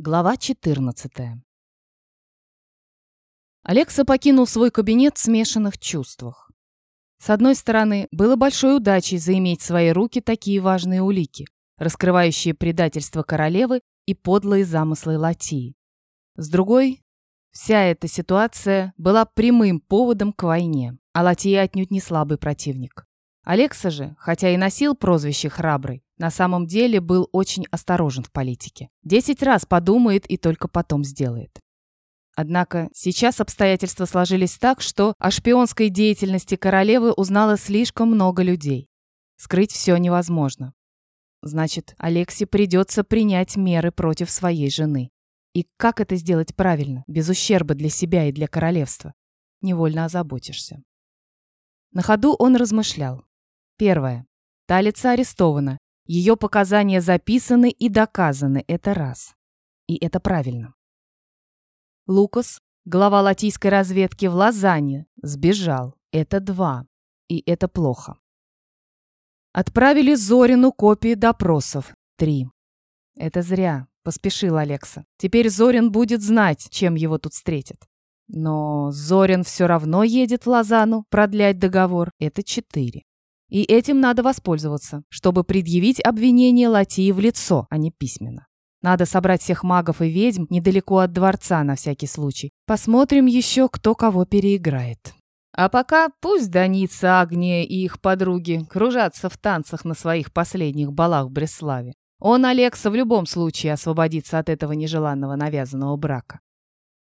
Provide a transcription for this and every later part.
Глава 14. Алекса покинул свой кабинет в смешанных чувствах. С одной стороны, было большой удачей заиметь в свои руки такие важные улики, раскрывающие предательство королевы и подлые замыслы Латии. С другой, вся эта ситуация была прямым поводом к войне, а Латия отнюдь не слабый противник. Алекса же, хотя и носил прозвище «храбрый», на самом деле был очень осторожен в политике. Десять раз подумает и только потом сделает. Однако сейчас обстоятельства сложились так, что о шпионской деятельности королевы узнало слишком много людей. Скрыть все невозможно. Значит, Алексе придется принять меры против своей жены. И как это сделать правильно, без ущерба для себя и для королевства? Невольно озаботишься. На ходу он размышлял. Первое. Талица арестована, ее показания записаны и доказаны, это раз. И это правильно. Лукас, глава латийской разведки в Лозанне, сбежал. Это два. И это плохо. Отправили Зорину копии допросов. Три. Это зря, поспешил Алекса. Теперь Зорин будет знать, чем его тут встретят. Но Зорин все равно едет в Лозанну продлять договор. Это четыре. И этим надо воспользоваться, чтобы предъявить обвинение Латии в лицо, а не письменно. Надо собрать всех магов и ведьм недалеко от дворца на всякий случай. Посмотрим еще, кто кого переиграет. А пока пусть Даница, Агния и их подруги кружатся в танцах на своих последних балах в Бреславе. Он, Алекса, в любом случае освободится от этого нежеланного навязанного брака.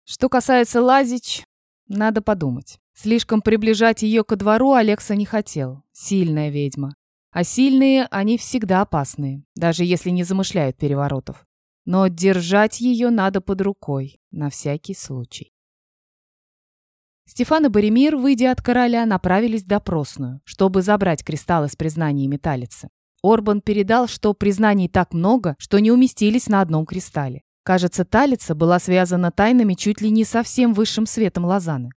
Что касается Лазич, надо подумать. Слишком приближать ее ко двору Алекса не хотел. Сильная ведьма. А сильные, они всегда опасные, даже если не замышляют переворотов. Но держать ее надо под рукой, на всякий случай. Стефан и Боремир, выйдя от короля, направились в допросную, чтобы забрать кристаллы с признаниями Талицы. Орбан передал, что признаний так много, что не уместились на одном кристалле. Кажется, Талица была связана тайнами чуть ли не со всем высшим светом Лозаны.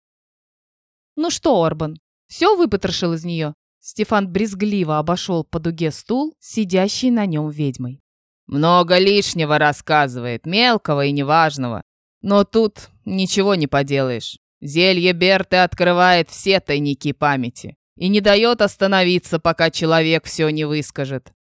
«Ну что, Орбан, все выпотрошил из нее?» Стефан брезгливо обошел по дуге стул, сидящий на нем ведьмой. «Много лишнего рассказывает, мелкого и неважного. Но тут ничего не поделаешь. Зелье Берты открывает все тайники памяти и не дает остановиться, пока человек все не выскажет.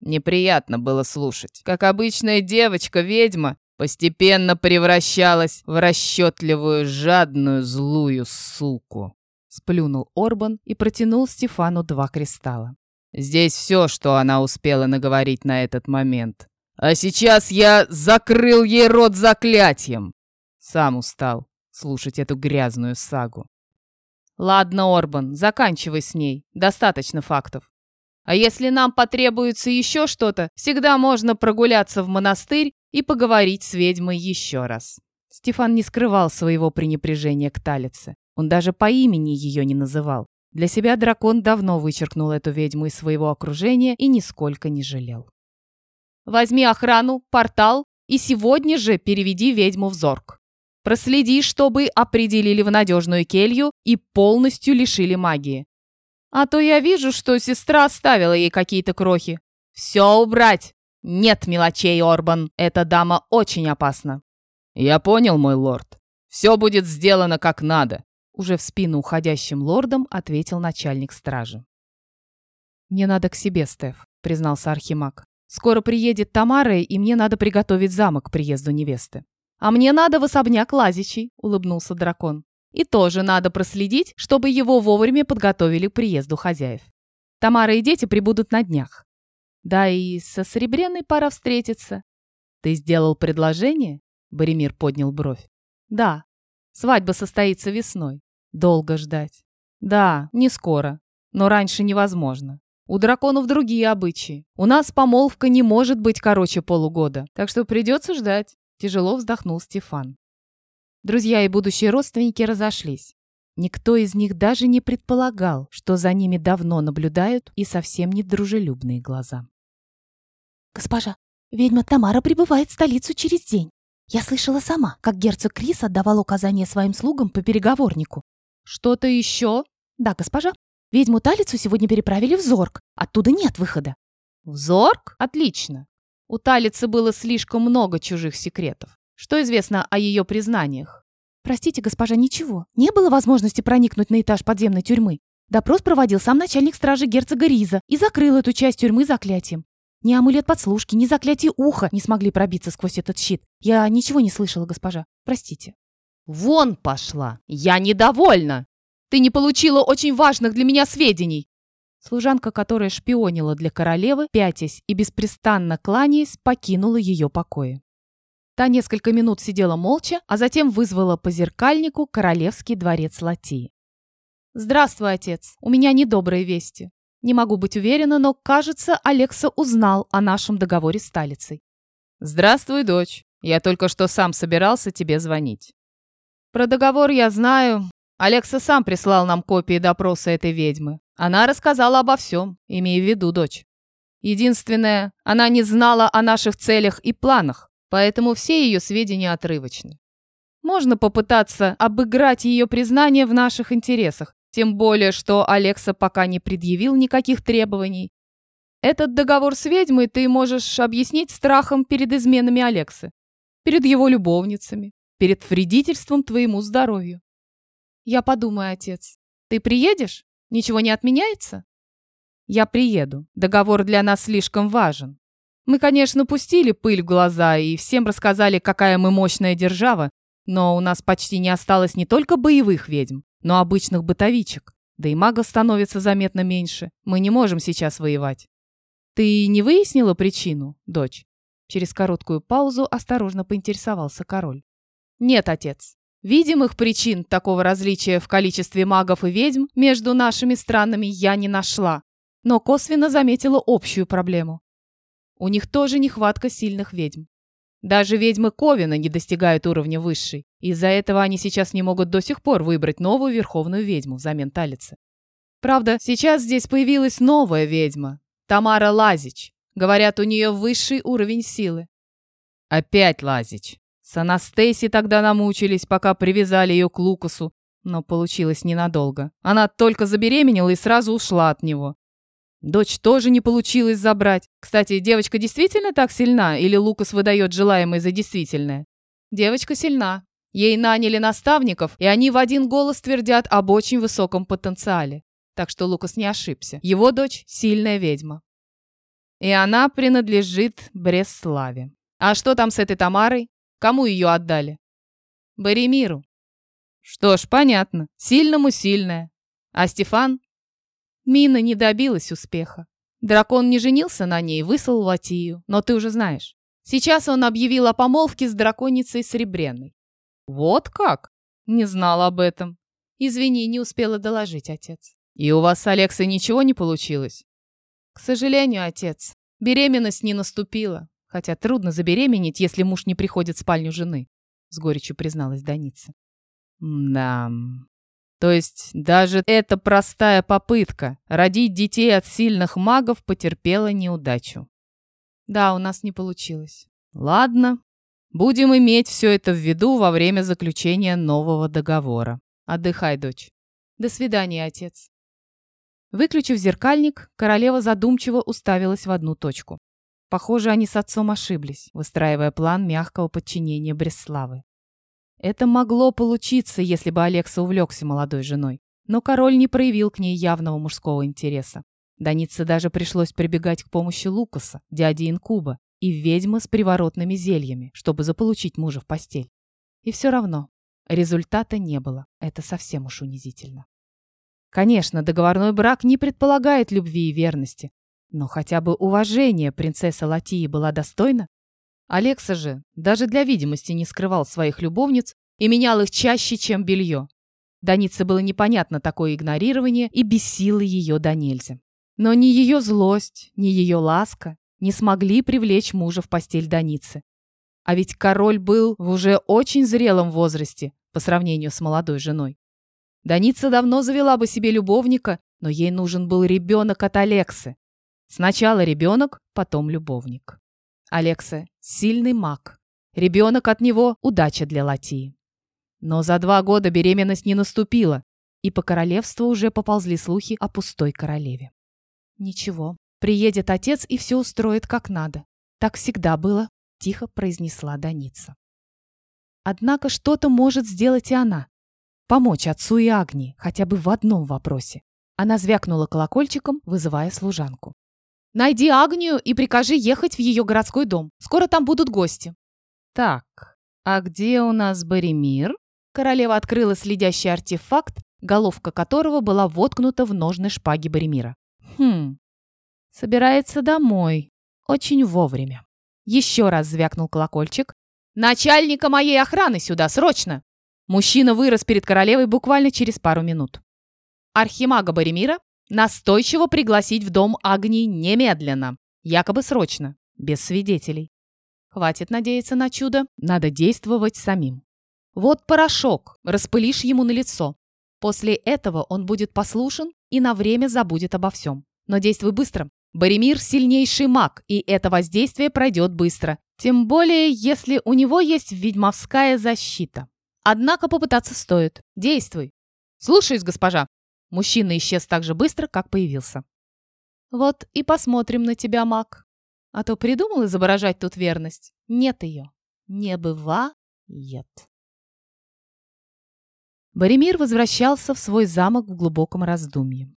Неприятно было слушать, как обычная девочка-ведьма постепенно превращалась в расчетливую, жадную, злую суку. Сплюнул Орбан и протянул Стефану два кристалла. Здесь все, что она успела наговорить на этот момент. А сейчас я закрыл ей рот заклятием. Сам устал слушать эту грязную сагу. Ладно, Орбан, заканчивай с ней. Достаточно фактов. А если нам потребуется еще что-то, всегда можно прогуляться в монастырь и поговорить с ведьмой еще раз. Стефан не скрывал своего пренебрежения к Талице. Он даже по имени ее не называл. Для себя дракон давно вычеркнул эту ведьму из своего окружения и нисколько не жалел. «Возьми охрану, портал и сегодня же переведи ведьму в Зорг. Проследи, чтобы определили в надежную келью и полностью лишили магии. А то я вижу, что сестра оставила ей какие-то крохи. Все убрать! Нет мелочей, Орбан, эта дама очень опасна». «Я понял, мой лорд. Все будет сделано как надо. Уже в спину уходящим лордом ответил начальник стражи. «Мне надо к себе, Стеф», — признался Архимаг. «Скоро приедет Тамара, и мне надо приготовить замок к приезду невесты». «А мне надо в особняк Лазичей», — улыбнулся дракон. «И тоже надо проследить, чтобы его вовремя подготовили к приезду хозяев. Тамара и дети прибудут на днях. Да и со Сребреной пора встретиться». «Ты сделал предложение?» — Боремир поднял бровь. «Да. Свадьба состоится весной. Долго ждать. Да, не скоро, но раньше невозможно. У драконов другие обычаи. У нас помолвка не может быть короче полугода, так что придется ждать. Тяжело вздохнул Стефан. Друзья и будущие родственники разошлись. Никто из них даже не предполагал, что за ними давно наблюдают и совсем не дружелюбные глаза. «Госпожа, ведьма Тамара прибывает в столицу через день. Я слышала сама, как герцог Крис отдавал указания своим слугам по переговорнику. «Что-то еще?» «Да, госпожа. Ведьму Талицу сегодня переправили в Зорг. Оттуда нет выхода». «В Зорг? Отлично. У Талицы было слишком много чужих секретов. Что известно о ее признаниях? Простите, госпожа, ничего. Не было возможности проникнуть на этаж подземной тюрьмы. Допрос проводил сам начальник стражи герцога Риза и закрыл эту часть тюрьмы заклятием. Ни амулет подслушки, ни заклятие уха не смогли пробиться сквозь этот щит. Я ничего не слышала, госпожа. Простите. Вон пошла! Я недовольна! Ты не получила очень важных для меня сведений. Служанка, которая шпионила для королевы, пятясь и беспрестанно кланяясь, покинула ее покои. Та несколько минут сидела молча, а затем вызвала по зеркальнику королевский дворец Латии. «Здравствуй, отец. У меня недобрые вести. Не могу быть уверена, но, кажется, Алекса узнал о нашем договоре с Талицей». «Здравствуй, дочь. Я только что сам собирался тебе звонить». «Про договор я знаю. Алекса сам прислал нам копии допроса этой ведьмы. Она рассказала обо всем, имея в виду дочь. Единственное, она не знала о наших целях и планах, поэтому все ее сведения отрывочны. Можно попытаться обыграть ее признание в наших интересах, тем более, что Алекса пока не предъявил никаких требований. Этот договор с ведьмой ты можешь объяснить страхом перед изменами Алексы, перед его любовницами, перед вредительством твоему здоровью. Я подумаю, отец. Ты приедешь? Ничего не отменяется? Я приеду. Договор для нас слишком важен. Мы, конечно, пустили пыль в глаза и всем рассказали, какая мы мощная держава, но у нас почти не осталось не только боевых ведьм, но обычных бытовичек. Да и магов становится заметно меньше. Мы не можем сейчас воевать. Ты не выяснила причину, дочь? Через короткую паузу осторожно поинтересовался король. Нет, отец. Видимых причин такого различия в количестве магов и ведьм между нашими странами я не нашла, но косвенно заметила общую проблему. У них тоже нехватка сильных ведьм. Даже ведьмы Ковина не достигают уровня высшей. Из-за этого они сейчас не могут до сих пор выбрать новую верховную ведьму взамен Талицы. Правда, сейчас здесь появилась новая ведьма, Тамара Лазич. Говорят, у нее высший уровень силы. Опять Лазич. С Анастейси тогда намучились, пока привязали ее к Лукасу, но получилось ненадолго. Она только забеременела и сразу ушла от него. Дочь тоже не получилось забрать. Кстати, девочка действительно так сильна, или Лукас выдает желаемое за действительное? Девочка сильна. Ей наняли наставников, и они в один голос твердят об очень высоком потенциале. Так что Лукас не ошибся. Его дочь – сильная ведьма. И она принадлежит Бреславе. А что там с этой Тамарой? Кому ее отдали? Боремиру. Что ж, понятно. Сильному сильное. А Стефан? Мина не добилась успеха. Дракон не женился на ней, выслал Латию, но ты уже знаешь. Сейчас он объявил о помолвке с драконицей Сребренной. Вот как? Не знал об этом. Извини, не успела доложить, отец. И у вас с Алексой ничего не получилось? К сожалению, отец, беременность не наступила. Хотя трудно забеременеть, если муж не приходит в спальню жены, с горечью призналась Даница. Да. То есть даже эта простая попытка родить детей от сильных магов потерпела неудачу. Да, у нас не получилось. Ладно, будем иметь все это в виду во время заключения нового договора. Отдыхай, дочь. До свидания, отец. Выключив зеркальник, королева задумчиво уставилась в одну точку. Похоже, они с отцом ошиблись, выстраивая план мягкого подчинения Бреславы. Это могло получиться, если бы Алекса увлекся молодой женой. Но король не проявил к ней явного мужского интереса. Данице даже пришлось прибегать к помощи Лукаса, дяди Инкуба, и ведьмы с приворотными зельями, чтобы заполучить мужа в постель. И все равно результата не было. Это совсем уж унизительно. Конечно, договорной брак не предполагает любви и верности, но хотя бы уважение принцесса Латии была достойна. Алекса же даже для видимости не скрывал своих любовниц и менял их чаще, чем белье. Данице было непонятно такое игнорирование и бесило ее до нельзя. Но ни ее злость, ни ее ласка не смогли привлечь мужа в постель Даницы. А ведь король был в уже очень зрелом возрасте по сравнению с молодой женой. Даница давно завела бы себе любовника, но ей нужен был ребенок от Алексы, Сначала ребенок, потом любовник. Алекса – сильный маг. Ребенок от него – удача для Латии. Но за два года беременность не наступила, и по королевству уже поползли слухи о пустой королеве. Ничего, приедет отец и все устроит как надо. Так всегда было, тихо произнесла Даница. Однако что-то может сделать и она. Помочь отцу и Агнии хотя бы в одном вопросе. Она звякнула колокольчиком, вызывая служанку. «Найди Агнию и прикажи ехать в ее городской дом. Скоро там будут гости». «Так, а где у нас Боремир?» Королева открыла следящий артефакт, головка которого была воткнута в ножны шпаги Боремира. «Хм, собирается домой. Очень вовремя». Еще раз звякнул колокольчик. «Начальника моей охраны сюда, срочно!» Мужчина вырос перед королевой буквально через пару минут. Архимага Боремира настойчиво пригласить в дом Агнии немедленно, якобы срочно, без свидетелей. Хватит надеяться на чудо, надо действовать самим. Вот порошок, распылишь ему на лицо. После этого он будет послушен и на время забудет обо всем. Но действуй быстро. Боремир – сильнейший маг, и это воздействие пройдет быстро. Тем более, если у него есть ведьмовская защита. Однако попытаться стоит. Действуй. Слушаюсь, госпожа. Мужчина исчез так же быстро, как появился. Вот и посмотрим на тебя, маг. А то придумал изображать тут верность. Нет ее. Не бывает. Боремир возвращался в свой замок в глубоком раздумье.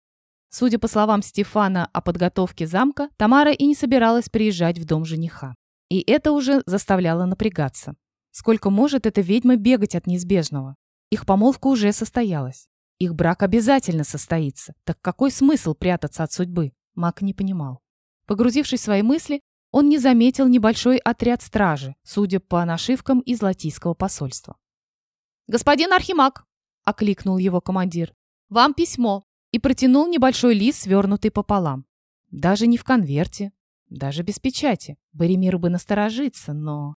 Судя по словам Стефана о подготовке замка, Тамара и не собиралась приезжать в дом жениха. И это уже заставляло напрягаться. Сколько может эта ведьма бегать от неизбежного? Их помолвка уже состоялась. Их брак обязательно состоится. Так какой смысл прятаться от судьбы? Мак не понимал. Погрузившись в свои мысли, он не заметил небольшой отряд стражи, судя по нашивкам из латийского посольства. «Господин Архимаг!» — окликнул его командир. «Вам письмо и протянул небольшой лист, свернутый пополам. Даже не в конверте, даже без печати. Боремиру бы насторожиться, но...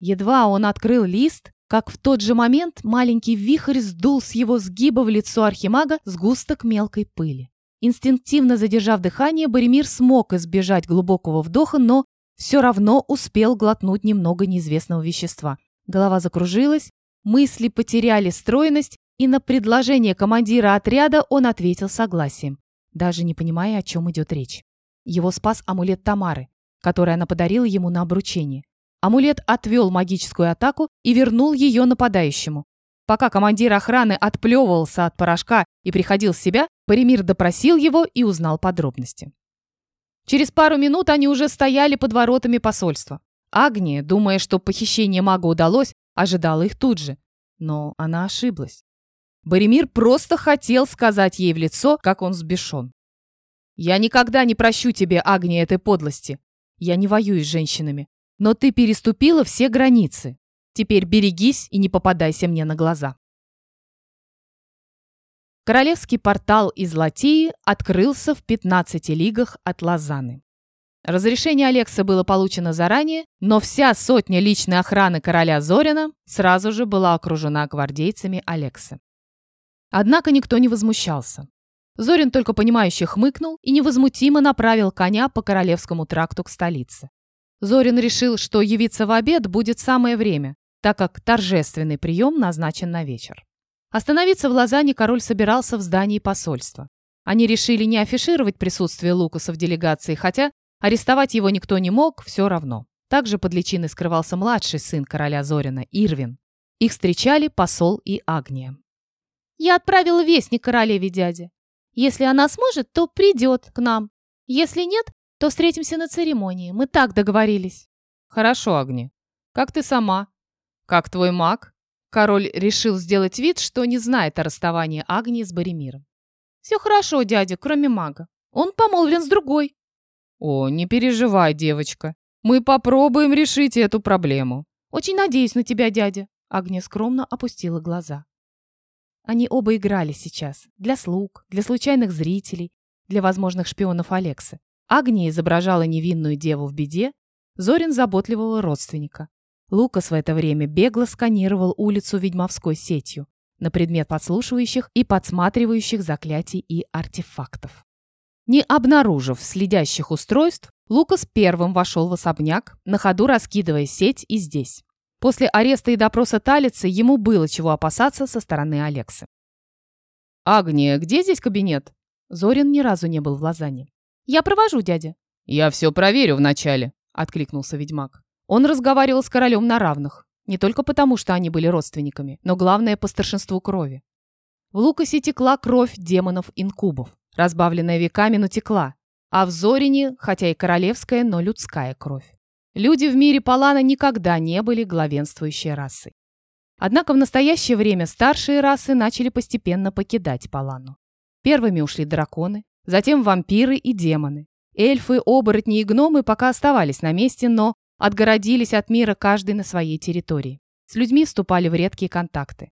Едва он открыл лист, как в тот же момент маленький вихрь сдул с его сгиба в лицо архимага сгусток мелкой пыли. Инстинктивно задержав дыхание, Боремир смог избежать глубокого вдоха, но все равно успел глотнуть немного неизвестного вещества. Голова закружилась, мысли потеряли стройность, и на предложение командира отряда он ответил согласием, даже не понимая, о чем идет речь. Его спас амулет Тамары, который она подарила ему на обручение. Амулет отвел магическую атаку и вернул ее нападающему. Пока командир охраны отплевывался от порошка и приходил в себя, Паримир допросил его и узнал подробности. Через пару минут они уже стояли под воротами посольства. Агния, думая, что похищение мага удалось, ожидала их тут же. Но она ошиблась. Боремир просто хотел сказать ей в лицо, как он сбешен. «Я никогда не прощу тебе, Агния, этой подлости. Я не воюю с женщинами. Но ты переступила все границы. Теперь берегись и не попадайся мне на глаза». Королевский портал из Латии открылся в 15 лигах от Лозаны. Разрешение Алекса было получено заранее, но вся сотня личной охраны короля Зорина сразу же была окружена гвардейцами Алекса. Однако никто не возмущался. Зорин только понимающе хмыкнул и невозмутимо направил коня по Королевскому тракту к столице. Зорин решил, что явиться в обед будет самое время, так как торжественный прием назначен на вечер. Остановиться в Лозанне король собирался в здании посольства. Они решили не афишировать присутствие Лукаса в делегации, хотя арестовать его никто не мог, все равно. Также под личиной скрывался младший сын короля Зорина, Ирвин. Их встречали посол и Агния. Я отправила вестник королеве дяде. Если она сможет, то придет к нам. Если нет, то встретимся на церемонии. Мы так договорились. Хорошо, Агни. Как ты сама? Как твой маг? Король решил сделать вид, что не знает о расставании Агни с Боремиром. Все хорошо, дядя, кроме мага. Он помолвлен с другой. О, не переживай, девочка. Мы попробуем решить эту проблему. Очень надеюсь на тебя, дядя. Агния скромно опустила глаза. Они оба играли сейчас. Для слуг, для случайных зрителей, для возможных шпионов Алексы. Агния изображала невинную деву в беде, Зорин заботливого родственника. Лукас в это время бегло сканировал улицу ведьмовской сетью на предмет подслушивающих и подсматривающих заклятий и артефактов. Не обнаружив следящих устройств, Лукас первым вошел в особняк, на ходу раскидывая сеть и здесь. После ареста и допроса Талицы ему было чего опасаться со стороны Алексы. «Агния, где здесь кабинет?» Зорин ни разу не был в Лозанне. «Я провожу, дядя». «Я все проверю вначале. откликнулся ведьмак. Он разговаривал с королем на равных, не только потому, что они были родственниками, но главное по старшинству крови. В Лукасе текла кровь демонов-инкубов, разбавленная веками, но текла, а в Зорине, хотя и королевская, но людская кровь. Люди в мире Палана никогда не были главенствующей расой. Однако в настоящее время старшие расы начали постепенно покидать Палану. Первыми ушли драконы, затем вампиры и демоны. Эльфы, оборотни и гномы пока оставались на месте, но отгородились от мира каждый на своей территории. С людьми вступали в редкие контакты.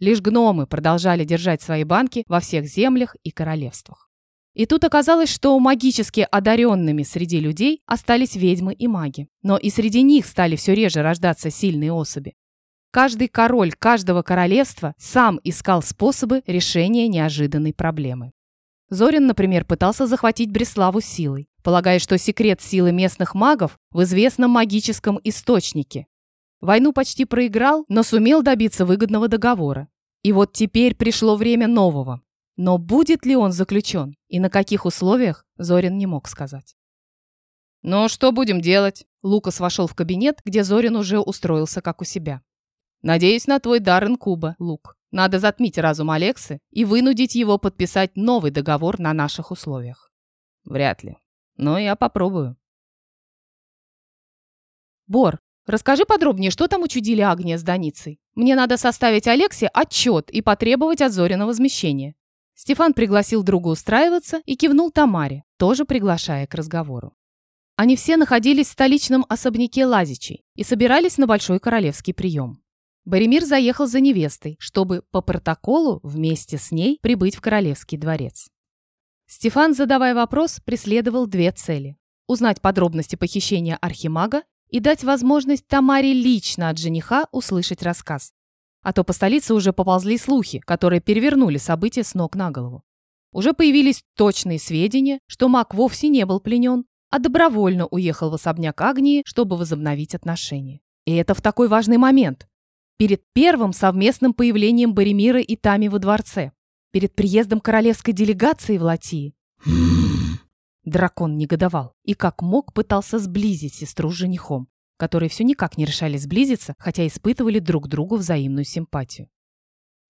Лишь гномы продолжали держать свои банки во всех землях и королевствах. И тут оказалось, что магически одаренными среди людей остались ведьмы и маги. Но и среди них стали все реже рождаться сильные особи. Каждый король каждого королевства сам искал способы решения неожиданной проблемы. Зорин, например, пытался захватить Бреславу силой, полагая, что секрет силы местных магов в известном магическом источнике. Войну почти проиграл, но сумел добиться выгодного договора. И вот теперь пришло время нового. Но будет ли он заключен и на каких условиях, Зорин не мог сказать. «Ну, что будем делать?» Лукас вошел в кабинет, где Зорин уже устроился как у себя. «Надеюсь на твой дар инкуба, Лук. Надо затмить разум Алексы и вынудить его подписать новый договор на наших условиях». «Вряд ли. Но я попробую». «Бор, расскажи подробнее, что там учудили Агния с Даницей. Мне надо составить Алексе отчет и потребовать от Зорина возмещения». Стефан пригласил друга устраиваться и кивнул Тамаре, тоже приглашая к разговору. Они все находились в столичном особняке Лазичей и собирались на большой королевский прием. Боремир заехал за невестой, чтобы по протоколу вместе с ней прибыть в королевский дворец. Стефан, задавая вопрос, преследовал две цели. Узнать подробности похищения архимага и дать возможность Тамаре лично от жениха услышать рассказ. А то по столице уже поползли слухи, которые перевернули события с ног на голову. Уже появились точные сведения, что маг вовсе не был пленен, а добровольно уехал в особняк Агнии, чтобы возобновить отношения. И это в такой важный момент. Перед первым совместным появлением Боремира и Тами во дворце. Перед приездом королевской делегации в Латии. Дракон негодовал и как мог пытался сблизить сестру с женихом которые все никак не решали сблизиться, хотя испытывали друг другу взаимную симпатию.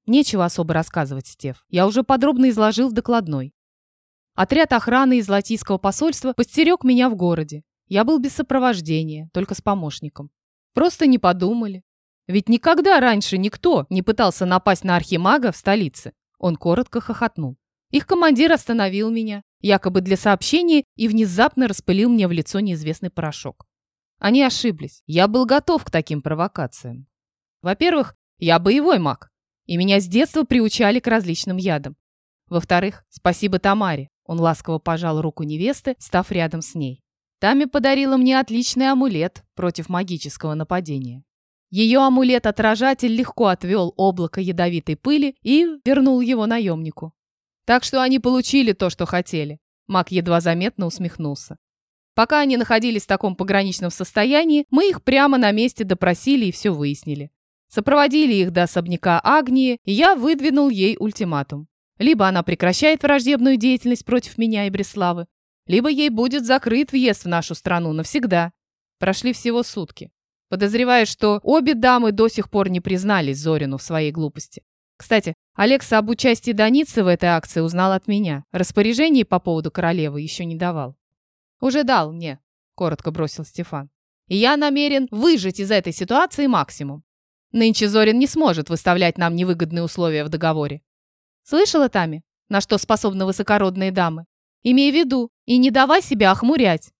Нечего особо рассказывать, Стеф. Я уже подробно изложил в докладной. Отряд охраны из Латийского посольства постерег меня в городе. Я был без сопровождения, только с помощником. Просто не подумали. Ведь никогда раньше никто не пытался напасть на архимага в столице. Он коротко хохотнул. Их командир остановил меня, якобы для сообщения, и внезапно распылил мне в лицо неизвестный порошок. Они ошиблись. Я был готов к таким провокациям. Во-первых, я боевой маг, и меня с детства приучали к различным ядам. Во-вторых, спасибо Тамаре. Он ласково пожал руку невесты, став рядом с ней. Тами подарила мне отличный амулет против магического нападения. Ее амулет-отражатель легко отвел облако ядовитой пыли и вернул его наемнику. Так что они получили то, что хотели. Маг едва заметно усмехнулся. Пока они находились в таком пограничном состоянии, мы их прямо на месте допросили и все выяснили. Сопроводили их до особняка Агнии, и я выдвинул ей ультиматум. Либо она прекращает враждебную деятельность против меня и Бреславы, либо ей будет закрыт въезд в нашу страну навсегда. Прошли всего сутки. Подозреваю, что обе дамы до сих пор не признались Зорину в своей глупости. Кстати, Алекса об участии Даницы в этой акции узнал от меня. Распоряжений по поводу королевы еще не давал. «Уже дал мне», — коротко бросил Стефан. «И я намерен выжить из этой ситуации максимум. Нынче Зорин не сможет выставлять нам невыгодные условия в договоре. Слышала, Тами, на что способны высокородные дамы? Имей в виду и не давай себя охмурять».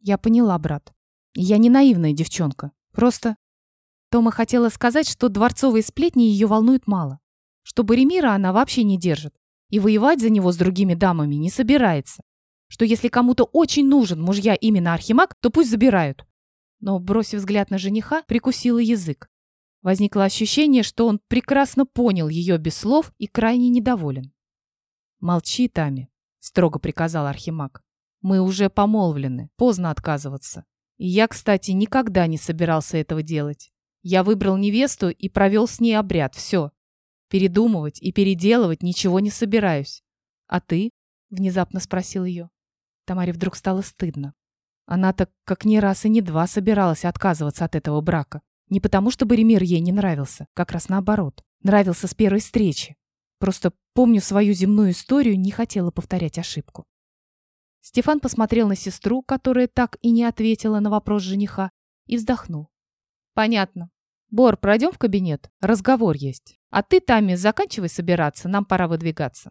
Я поняла, брат. Я не наивная девчонка. Просто... Тома хотела сказать, что дворцовые сплетни ее волнуют мало. Что Боремира она вообще не держит. И воевать за него с другими дамами не собирается что если кому-то очень нужен мужья именно Архимаг, то пусть забирают. Но, бросив взгляд на жениха, прикусила язык. Возникло ощущение, что он прекрасно понял ее без слов и крайне недоволен. «Молчи, Тами», — строго приказал Архимаг. «Мы уже помолвлены, поздно отказываться. Я, кстати, никогда не собирался этого делать. Я выбрал невесту и провел с ней обряд, все. Передумывать и переделывать ничего не собираюсь. А ты?» — внезапно спросил ее. Тамаре вдруг стало стыдно. Она-то как ни раз и не два собиралась отказываться от этого брака. Не потому, что Боремир ей не нравился, как раз наоборот. Нравился с первой встречи. Просто помню свою земную историю, не хотела повторять ошибку. Стефан посмотрел на сестру, которая так и не ответила на вопрос жениха, и вздохнул. «Понятно. Бор, пройдем в кабинет? Разговор есть. А ты, Тами, заканчивай собираться, нам пора выдвигаться».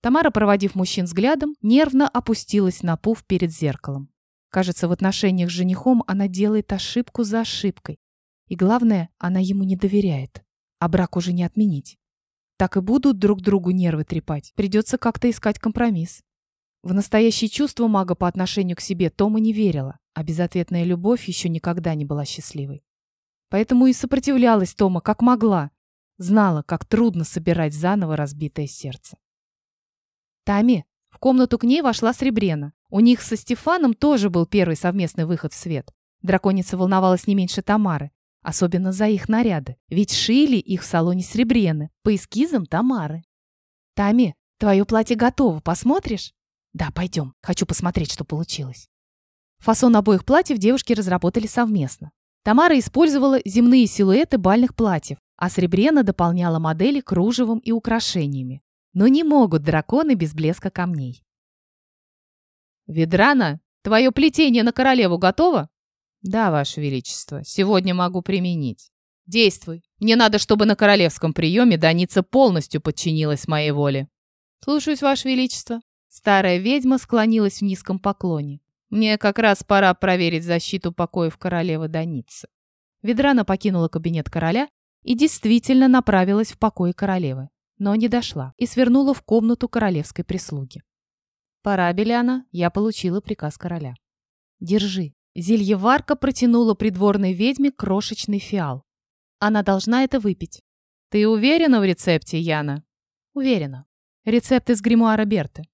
Тамара, проводив мужчин взглядом, нервно опустилась на пуф перед зеркалом. Кажется, в отношениях с женихом она делает ошибку за ошибкой. И главное, она ему не доверяет. А брак уже не отменить. Так и будут друг другу нервы трепать. Придется как-то искать компромисс. В настоящее чувство мага по отношению к себе Тома не верила, а безответная любовь еще никогда не была счастливой. Поэтому и сопротивлялась Тома как могла. Знала, как трудно собирать заново разбитое сердце. Тами, в комнату к ней вошла Сребрена. У них со Стефаном тоже был первый совместный выход в свет. Драконица волновалась не меньше Тамары, особенно за их наряды, ведь шили их в салоне Сребрены по эскизам Тамары. «Тами, твое платье готово, посмотришь?» Да, пойдем. Хочу посмотреть, что получилось. Фасон обоих платьев девушки разработали совместно. Тамара использовала земные силуэты бальных платьев, а Сребрена дополняла модели кружевом и украшениями. Но не могут драконы без блеска камней. «Ведрана, твое плетение на королеву готово?» «Да, Ваше Величество, сегодня могу применить». «Действуй. Мне надо, чтобы на королевском приеме Даница полностью подчинилась моей воле». «Слушаюсь, Ваше Величество». Старая ведьма склонилась в низком поклоне. Мне как раз пора проверить защиту покоев королевы Даницы. Ведрана покинула кабинет короля и действительно направилась в покой королевы, но не дошла и свернула в комнату королевской прислуги. «Пора, Беляна, я получила приказ короля». «Держи». Зельеварка протянула придворной ведьме крошечный фиал. Она должна это выпить. «Ты уверена в рецепте, Яна?» «Уверена. Рецепт из гримуара Берты.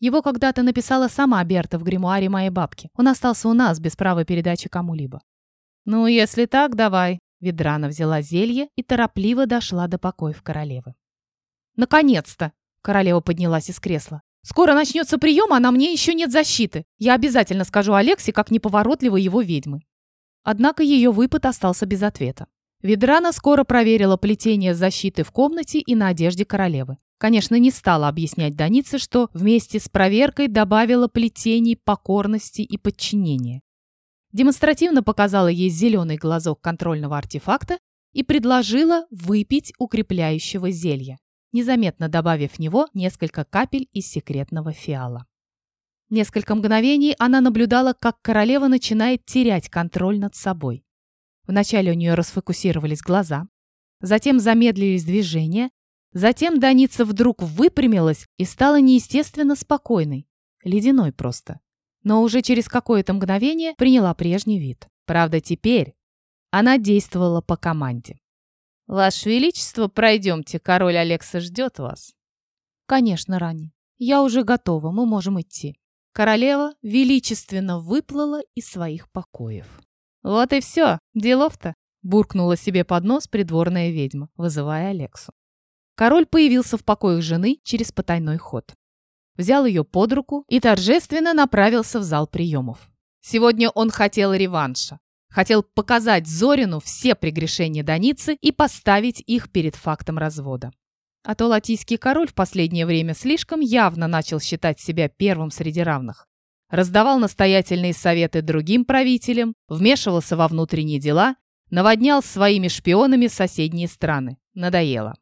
Его когда-то написала сама Берта в гримуаре моей бабки. Он остался у нас без права передачи кому-либо. «Ну, если так, давай». Ведрана взяла зелье и торопливо дошла до покоев королевы. «Наконец-то!» Королева поднялась из кресла. «Скоро начнется прием, а на мне еще нет защиты. Я обязательно скажу Алексе, как неповоротливы его ведьмы». Однако ее выпад остался без ответа. Ведрана скоро проверила плетение защиты в комнате и на одежде королевы. Конечно, не стала объяснять Данице, что вместе с проверкой добавила плетений покорности и подчинения. Демонстративно показала ей зеленый глазок контрольного артефакта и предложила выпить укрепляющего зелья, незаметно добавив в него несколько капель из секретного фиала. Несколько мгновений она наблюдала, как королева начинает терять контроль над собой. Вначале у нее расфокусировались глаза, затем замедлились движения, Затем Даница вдруг выпрямилась и стала неестественно спокойной, ледяной просто. Но уже через какое-то мгновение приняла прежний вид. Правда, теперь она действовала по команде. «Ваше Величество, пройдемте, король Алекса ждет вас». «Конечно, Рани. Я уже готова, мы можем идти». Королева величественно выплыла из своих покоев. «Вот и все, делов-то», — буркнула себе под нос придворная ведьма, вызывая Алексу. Король появился в покоях жены через потайной ход. Взял ее под руку и торжественно направился в зал приемов. Сегодня он хотел реванша. Хотел показать Зорину все прегрешения Даницы и поставить их перед фактом развода. А то латийский король в последнее время слишком явно начал считать себя первым среди равных. Раздавал настоятельные советы другим правителям, вмешивался во внутренние дела, наводнял своими шпионами соседние страны. Надоело.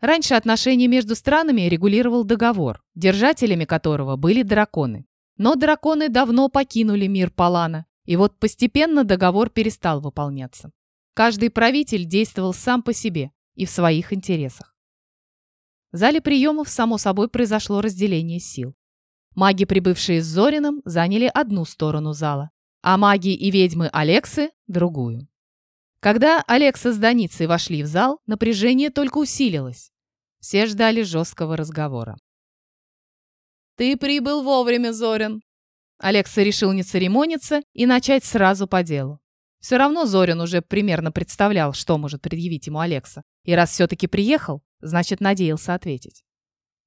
Раньше отношения между странами регулировал договор, держателями которого были драконы. Но драконы давно покинули мир Палана, и вот постепенно договор перестал выполняться. Каждый правитель действовал сам по себе и в своих интересах. В зале приемов, само собой, произошло разделение сил. Маги, прибывшие с Зорином, заняли одну сторону зала, а маги и ведьмы Алексы – другую. Когда Алекса с Даницей вошли в зал, напряжение только усилилось. Все ждали жесткого разговора. «Ты прибыл вовремя, Зорин!» Алекса решил не церемониться и начать сразу по делу. Все равно Зорин уже примерно представлял, что может предъявить ему Алекса. И раз все-таки приехал, значит, надеялся ответить.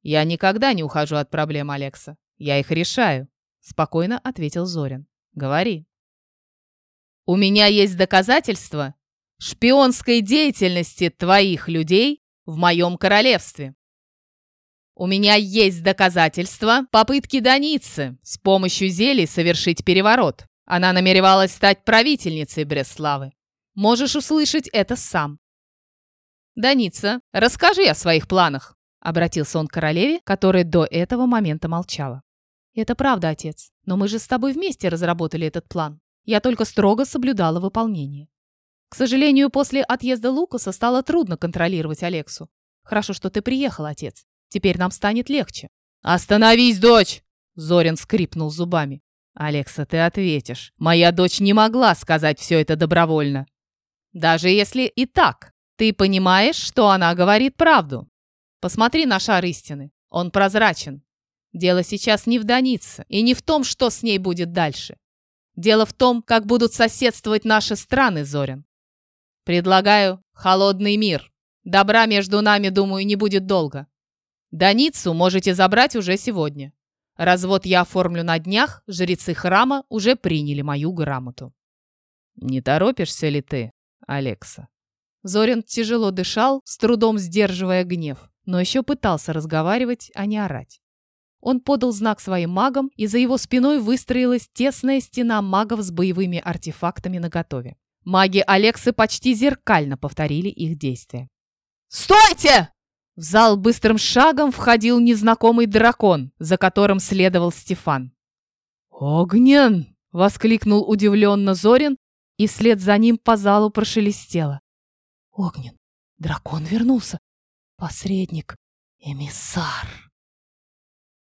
«Я никогда не ухожу от проблем Алекса. Я их решаю», — спокойно ответил Зорин. Говори. У меня есть доказательства шпионской деятельности твоих людей в моем королевстве. У меня есть доказательства попытки Даницы с помощью зелий совершить переворот. Она намеревалась стать правительницей Бреславы. Можешь услышать это сам. Даница, расскажи о своих планах. Обратился он к королеве, которая до этого момента молчала. «Это правда, отец, но мы же с тобой вместе разработали этот план. Я только строго соблюдала выполнение. К сожалению, после отъезда Лукаса стало трудно контролировать Алексу. Хорошо, что ты приехал, отец. Теперь нам станет легче». «Остановись, дочь!» Зорин скрипнул зубами. «Алекса, ты ответишь. Моя дочь не могла сказать все это добровольно. Даже если и так, ты понимаешь, что она говорит правду. Посмотри на шар истины. Он прозрачен. Дело сейчас не в Данице и не в том, что с ней будет дальше. Дело в том, как будут соседствовать наши страны, Зорин. Предлагаю холодный мир. Добра между нами, думаю, не будет долго. Даницу можете забрать уже сегодня. Развод я оформлю на днях, жрецы храма уже приняли мою грамоту. Не торопишься ли ты, Алекса? Зорин тяжело дышал, с трудом сдерживая гнев но еще пытался разговаривать, а не орать. Он подал знак своим магам, и за его спиной выстроилась тесная стена магов с боевыми артефактами наготове. Маги Алексы почти зеркально повторили их действия. «Стойте!» В зал быстрым шагом входил незнакомый дракон, за которым следовал Стефан. «Огнен!» — воскликнул удивленно Зорин, и вслед за ним по залу прошелестело. «Огнен! Дракон вернулся! Посредник, эмиссар.